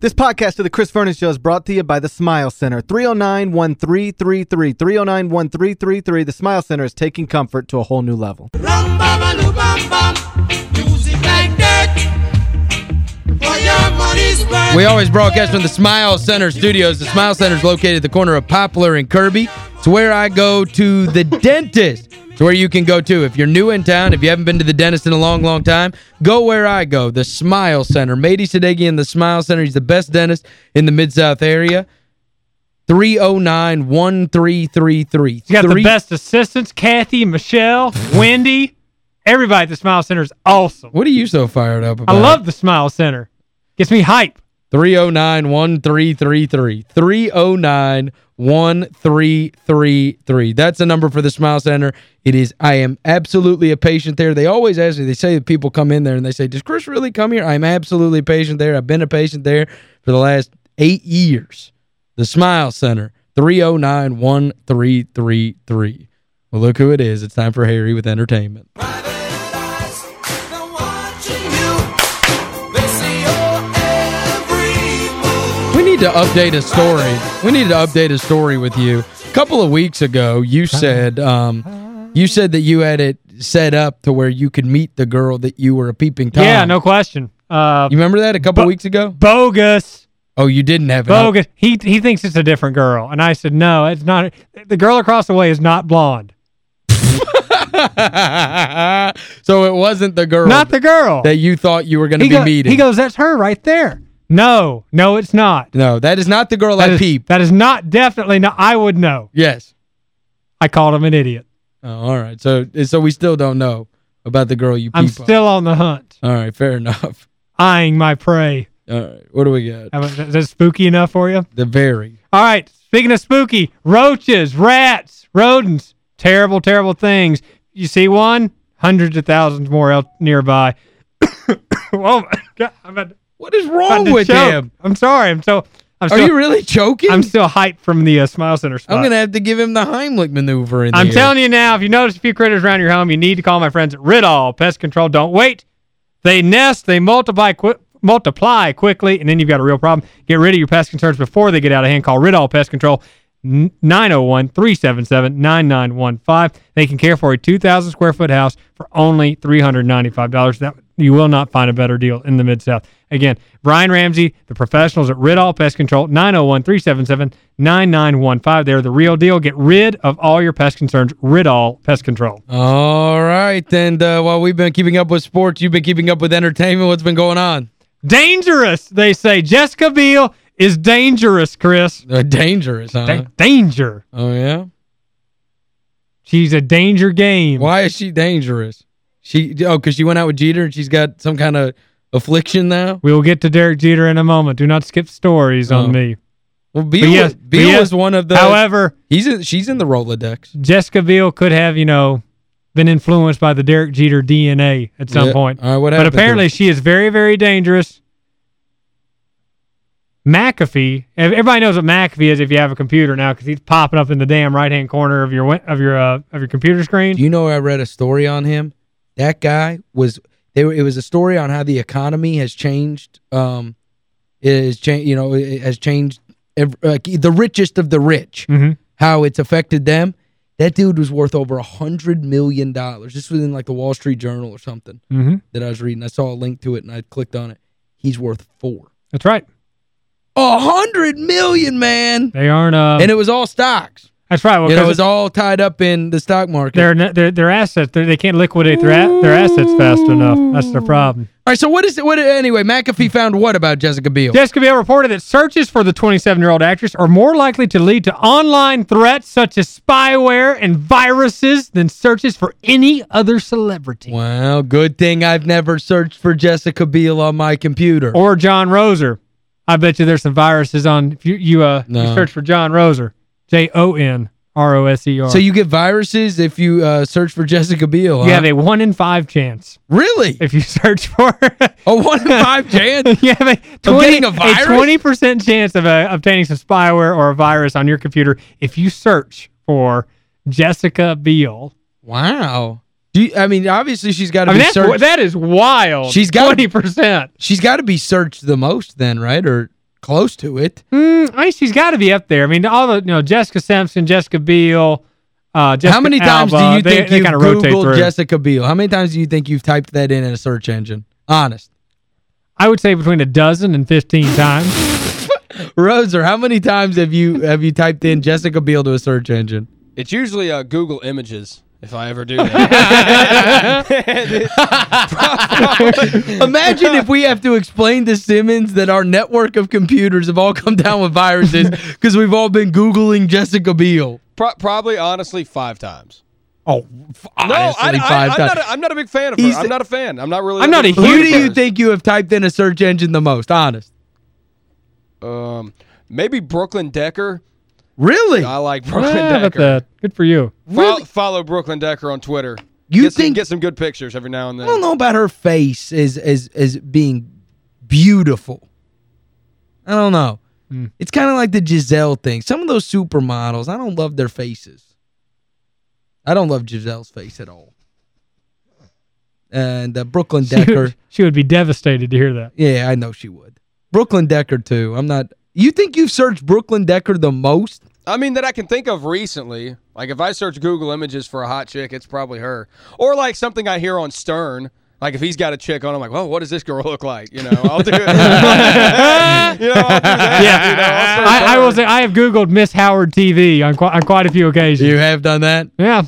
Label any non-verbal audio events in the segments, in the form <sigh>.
This podcast of the Chris Vernon Show is brought to you by the Smile Center. 309-1333. 309-1333. The Smile Center is taking comfort to a whole new level. We always broadcast from the Smile Center studios. The Smile Center is located at the corner of Poplar and Kirby. It's where I go to the dentist. It's where you can go to. If you're new in town, if you haven't been to the dentist in a long, long time, go where I go, the Smile Center. Mady Sadeghi in the Smile Center. He's the best dentist in the Mid-South area. 309-1333. You got the best assistants, Kathy, Michelle, Wendy. Everybody at the Smile Center is awesome. What are you so fired up about? I love the Smile Center. Gets me hype. 309-1333. 309-1333. That's the number for the Smile Center. It is, I am absolutely a patient there. They always ask me, they say that people come in there and they say, does Chris really come here? I'm absolutely a patient there. I've been a patient there for the last eight years. The Smile Center, 309-1333. Well, look who it is. It's time for Harry with entertainment. Need to update a story. We need to update a story with you. A couple of weeks ago, you said um, you said that you had it set up to where you could meet the girl that you were a peeping Tom. Yeah, no question. Uh, you remember that a couple weeks ago? Bogus. Oh, you didn't have it. Bogus. He he thinks it's a different girl. And I said, no, it's not. The girl across the way is not blonde. <laughs> so it wasn't the girl. Not the girl. That you thought you were going to be go, meeting. He goes, that's her right there. No, no, it's not. No, that is not the girl that I is, peep. That is not, definitely not. I would know. Yes. I called him an idiot. Oh, all right. So so we still don't know about the girl you peep I'm still on. on the hunt. All right, fair enough. Eyeing my prey. All right, what do we got? Is that spooky enough for you? The very. All right, speaking of spooky, roaches, rats, rodents, terrible, terrible things. You see one? Hundreds of thousands more out nearby. <coughs> oh, my God. What is wrong with choke. him? I'm sorry. I'm so... I'm Are still, you really choking? I'm still hyped from the uh, Smile Center spot. I'm going to have to give him the Heimlich maneuver in I'm here. telling you now, if you notice a few critters around your home, you need to call my friends at Ridall Pest Control. Don't wait. They nest, they multiply quick multiply quickly, and then you've got a real problem. Get rid of your pest concerns before they get out of hand. Call Ridall Pest Control, 901-377-9915. They can care for a 2,000 square foot house for only $395. That You will not find a better deal in the Mid-South. Again, Brian Ramsey, the professionals at Ridall Pest Control, 901-377-9915. They're the real deal. Get rid of all your pest concerns. Ridall Pest Control. All right. And uh, while we've been keeping up with sports, you've been keeping up with entertainment. What's been going on? Dangerous, they say. Jessica Biel is dangerous, Chris. Uh, dangerous, huh? Da danger. Oh, yeah? She's a danger game. Why is she dangerous? She Oh, because she went out with Jeter and she's got some kind of affliction now? We will get to Derek Jeter in a moment. Do not skip stories oh. on me. Well, Biel, yes, Biel yes, was one of the... However... he's in, She's in the Rolodex. Jessica Biel could have, you know, been influenced by the Derek Jeter DNA at some yeah. point. All right, what but apparently she is very, very dangerous. McAfee, everybody knows what McAfee is if you have a computer now because he's popping up in the damn right-hand corner of your of your uh, of your computer screen. Do you know I read a story on him? That guy was they were, it was a story on how the economy has changed um it has changed you know it has changed every, uh, the richest of the rich. Mm -hmm. How it's affected them. That dude was worth over a hundred million dollars. This was in like the Wall Street Journal or something mm -hmm. that I was reading. I saw a link to it and I clicked on it. He's worth four. That's right. A hundred million, man. They aren't. Uh, and it was all stocks. That's right. Well, it was all tied up in the stock market. Their their their assets. They can not liquidate their their assets fast enough. That's their problem. All right. So what is it? What anyway? McAfee found what about Jessica Biel? Jessica Biel reported that searches for the 27-year-old actress are more likely to lead to online threats such as spyware and viruses than searches for any other celebrity. Well, good thing I've never searched for Jessica Biel on my computer. Or Jon Roser. I bet you there's some viruses on if you you uh no. you search for Jon Roser. J O N R O S E R. So you get viruses if you uh, search for Jessica Biel, You huh? have a 1 in 5 chance. Really? If you search for <laughs> a 1 in 5 <laughs> chance? you have a 20 a 20% chance of uh, obtaining some spyware or a virus on your computer if you search for Jessica Biel. Wow. Do you, I mean, obviously she's got to I mean, be searched. That is wild. She's got 20%. She's got to be searched the most then, right? Or close to it. Mm, I she's got to be up there. I mean, all the you know Jessica Simpson, Jessica Biel, uh, Jessica How many times Alba, do you think they you've kind of rotate Googled through. Jessica Biel? How many times do you think you've typed that in in a search engine? Honest. I would say between a dozen and 15 times. <laughs> Roser, how many times have you have you typed in Jessica Biel to a search engine? It's usually uh, Google Images, if I ever do that. <laughs> Imagine if we have to explain to Simmons that our network of computers have all come down with viruses <laughs> because we've all been Googling Jessica Biel. Pro probably, honestly, five times. Oh, No, I, honestly, I, five I'm, times. not a, I'm not a big fan of her. He's- I'm not a fan. I'm not really. I'm not a big fan Who do you think you have typed in a search engine the most? Honest. Um, maybe Brooklyn Decker. Really? I like Brooklyn yeah, about Decker. that. Good for you. Fol- follow Brooklyn Decker on Twitter. You get some, think- get some good pictures every now and then. I don't know about her face as as as being beautiful. I don't know. Hmm. It's kind of like the Gisele thing. Some of those supermodels, I don't love their faces. I don't love Gisele's face at all. And uh, Brooklyn <laughs> She Decker, would, she would be devastated to hear that. yeah, I know she would. Brooklyn Decker too. I'm not You think you've searched Brooklyn Decker the most? I mean, that I can think of recently. Like, if I search Google Images for a hot chick, it's probably her. Or, like, something I hear on Stern. Like, if he's got a chick on, I'm like, well, what does this girl look like? You know, I'll do it. <laughs> <laughs> you know, I'll do that. Yeah. You know, I'll I, I will say I have Googled Miss Howard TV on, qu on quite a few occasions. You have done that? Yeah.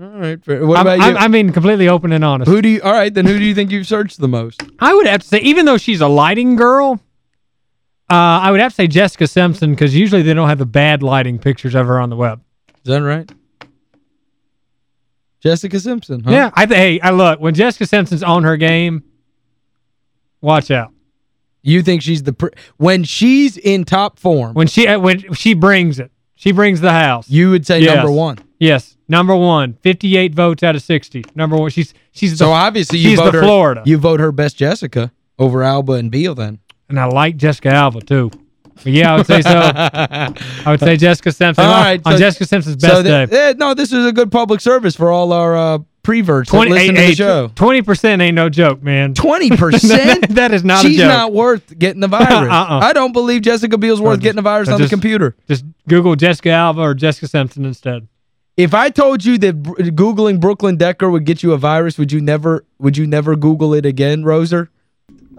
All right. fair. What I'm, about you? I'm, I mean, completely open and honest. who do you All right, then who do you think you've searched the most? I would have to say, even though she's a lighting girl, uh, I would have to say Jessica Simpson because usually they don't have the bad lighting pictures of her on the web. Is that right? Jessica Simpson, huh? Yeah, I hey, I look when Jessica Simpson's on her game. Watch out You think she's the when she's in top form, when she uh, when she brings it. She brings the house. you would say Yes. number 1. yes, number one, 58 votes out of 60. Number one, she's she's So obviously you she's vote the her Florida. you vote her best Jessica over Alba and Biel then. And I like Jessica Alba too. But yeah, I would say so. <laughs> I would say Jessica Simpson All on, so- Jessica Simpson's best so day. eh, no, this is a good public service for all our uh, preverts that 20, listen to the show. 20% ain't no joke, man. <laughs> 20%? <laughs> that is not She's a joke. not worth getting the virus. Uh-uh. I don't believe Jessica Biel's worth just- getting the virus on just- the computer. Just Google Jessica Alba or Jessica Simpson instead. If I told you that googling Brooklyn Decker would get you a virus, would you never would you never google it again, Roser?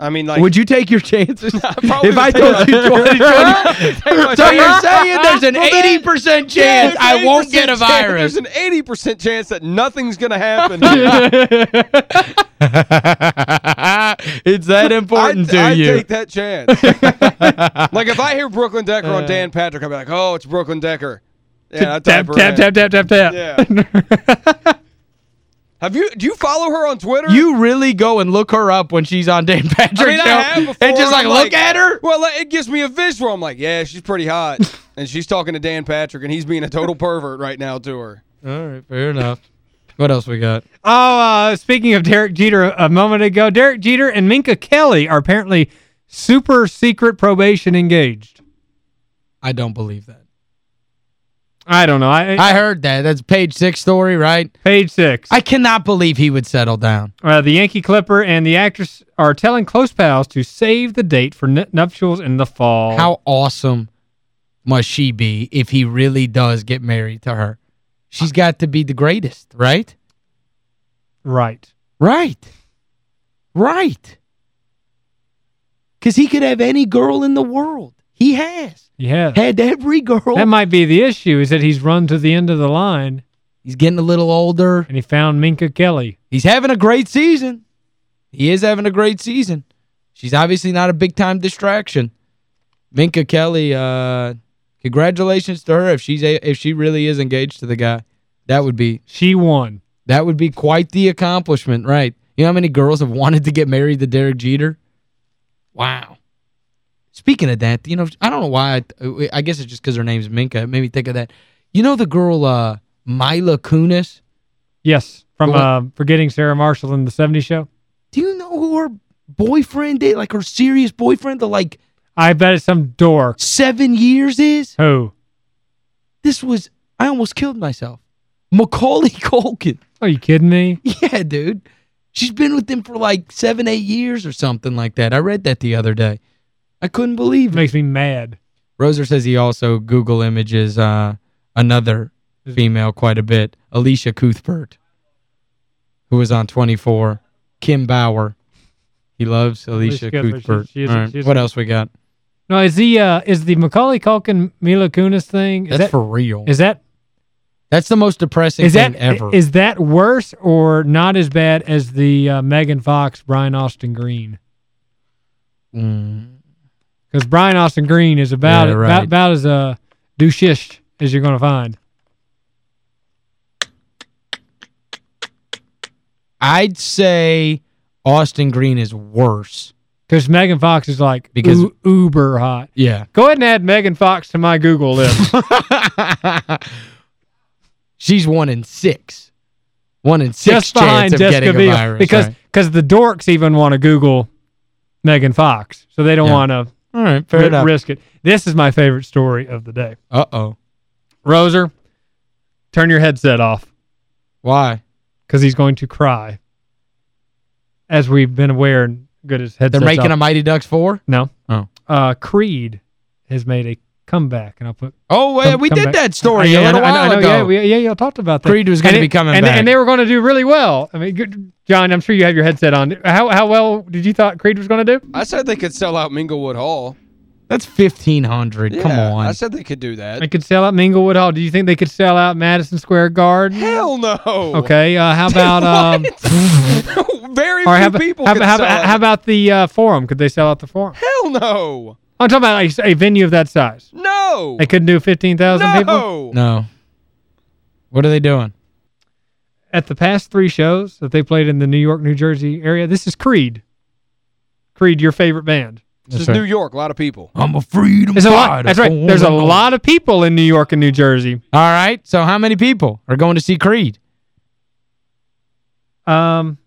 I mean, like, would you take your chances? <laughs> probably if I would take told you my- 2020 <laughs> <laughs> So you're saying there's an 80% chance Yeah, I won't get a chance- virus. There's an 80% chance that nothing's going to happen. it's that important I'd, to I'd you. take that chance. like, if I hear Brooklyn Decker on uh. Dan Patrick, I'll be like, oh, it's Brooklyn Decker. Yeah, I'd Tap, tap, tap, tap, tap, tap. Yeah. Have you, do you follow her on Twitter? You really go and look her up when she's on Dan Patrick's I mean, I show have before. and just like I'm look at her? Well, it gives me a visual. I'm like, yeah, she's pretty hot. <laughs> and she's talking to Dan Patrick, and he's being a total pervert right now to her. All right, fair enough. What else we got? Oh, uh, speaking of Derek Jeter a, a moment ago, Derek Jeter and Minka Kelly are apparently super secret probation engaged. I don't believe that. I don't know. I, I heard that. That's page six story, right? Page six. I cannot believe he would settle down. Uh, the Yankee Clipper and the actress are telling close pals to save the date for nuptials in the fall. How awesome must she be if he really does get married to her? She's got to be the greatest, right? Right. Right. Right. Because he could have any girl in the world. He has. Yeah. Had every girl. That might be the issue, is that he's run to the end of the line, He's getting a little older. and he found Minka Kelly. He's having a great season. He is having a great season. She's obviously not a big-time distraction. Minka Kelly, uh, congratulations to her if she's a, if she really is engaged to the guy. That would be She won. that would be quite the accomplishment, right? You know how many girls have wanted to get married to Derek Jeter? Wow. Speaking of that, you know, I don't know why. I, I guess it's just because her name's Minka. It made me think of that. You know the girl uh, Mila Kunis? Yes, from uh, Forgetting Sarah Marshall in the 70s show. Do you know who her boyfriend is? Like her serious boyfriend, the like I bet it's some dork. seven years is? Who? This was, I almost killed myself. Macaulay <laughs> Culkin. Are you kidding me? Yeah, dude. She's been with him for like seven, eight years or something like that. I read that the other day. I couldn't believe It it. makes me mad. Roser says he also Google images uh, another female quite a bit, Alicia Cuthbert, who was on 24. Kim Bauer. He loves Alicia, Alicia Cuthbert. She- she is- All right, What else we got? No, is the uh, is the Macaulay Culkin Mila Kunis thing? Is That's that, for real. Is that That's the most depressing is thing that ever. is that worse or not as bad as the uh, Megan Fox Brian Austin Green? Mm. Because Brian Austin Green is about Yeah, about, right. about as uh, douchish as you're going to find. I'd say Austin Green is worse. Because Megan Fox is like Because- uber hot. Yeah. Go ahead and add Megan Fox to my Google list. <laughs> She's one in six. One in six just behind chance of Jessica getting a Biel. virus. because right. because the dorks even want to Google Megan Fox. So they don't Yeah. want to All right, fair enough. risk it. This is my favorite story of the day. Uh-oh. Roser, turn your headset off Why? because he's going to cry. As we've been aware, good as headsets They're making off. a Mighty Ducks 4? No. Oh. Uh, Creed has made a comeback, and I'll put Oh, yeah, come- we come did back. that story yeah, a I little I while I know, ago. Yeah, we, yeah, y'all talked about that. Creed was gonna be coming and, back. And they were going to do really well. I mean, good, Jon, I'm sure you have your headset on. How how well did you thought Creed was going to do? I said they could sell out Minglewood Hall. That's 1500 Come on. I said they could do that. They could sell out Minglewood Hall. Do you think they could sell out Madison Square Garden? Hell no. Okay. Uh, how <laughs> about um? <laughs> Very or few how, about- people how, could how, sell about- out. how about the uh, Forum? Could they sell out the Forum? Hell no. I'm talking about like, a venue of that size. No. They couldn't do 15,000 people? No. No. What are they doing? At the past three shows that they played in the New York, New Jersey area, this is Creed. Creed, your favorite band. This is right. New York. A lot of people. I'm a freedom There's a lot. fighter. That's right. There's a lot of people in New York and New Jersey. All right. So how many people are going to see Creed? Um,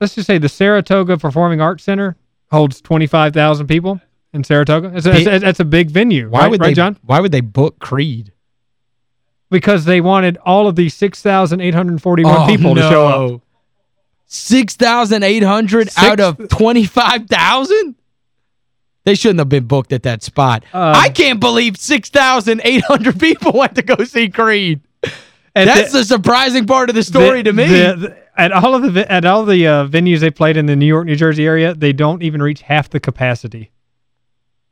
let's just say the Saratoga Performing Arts Center holds 25,000 people in Saratoga. That's a, that's a, big venue, Why right, would right, they Jon? Why would they book Creed? Because they wanted all of these 6,841 people to show up. 6,800 Six- out of 25,000? They shouldn't have been booked at that spot. Um, I can't believe 6,800 people <laughs> went to go see Creed. At That's the- the, surprising part of the story the- to me. the- the- at all of the at all the uh, venues they played in the New York, New Jersey area, they don't even reach half the capacity.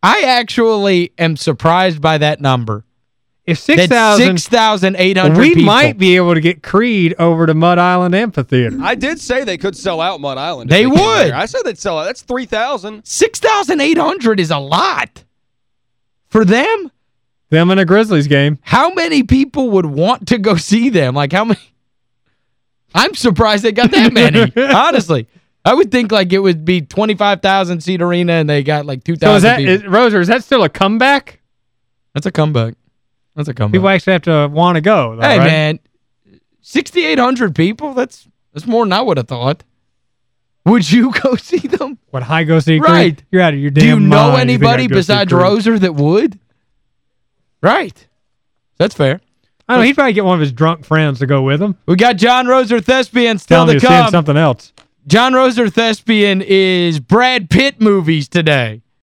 I actually am surprised by that number. If That 6,000 6,800 we people. might be able to get Creed over to Mud Island Amphitheater. I did say they could sell out Mud Island. if They would. I said they'd sell out. That's 3,000. 6,800 is a lot. For them, Them in a Grizzlies game. how many people would want to go see them? Like how many? I'm surprised they got that many, <laughs> honestly. I would think like it would be 25,000 seat arena and they got like 2,000 So is that people. is, Roser, is that still a comeback? That's a comeback. That's a comeback. People actually have to want to go. Though, hey, right? man, 6,800 people? That's that's more than I would have thought. Would you <laughs> go see them? What high go see Creed? Right. You're out of your damn Do you know mind. You anybody see besides Roser that would? Right. That's fair. I don't know. He'd probably get one of his drunk friends to go with him. We got Jon Roser Thespian still him to he was seeing come. something else. Jon Roser Thespian is Brad Pitt movies today.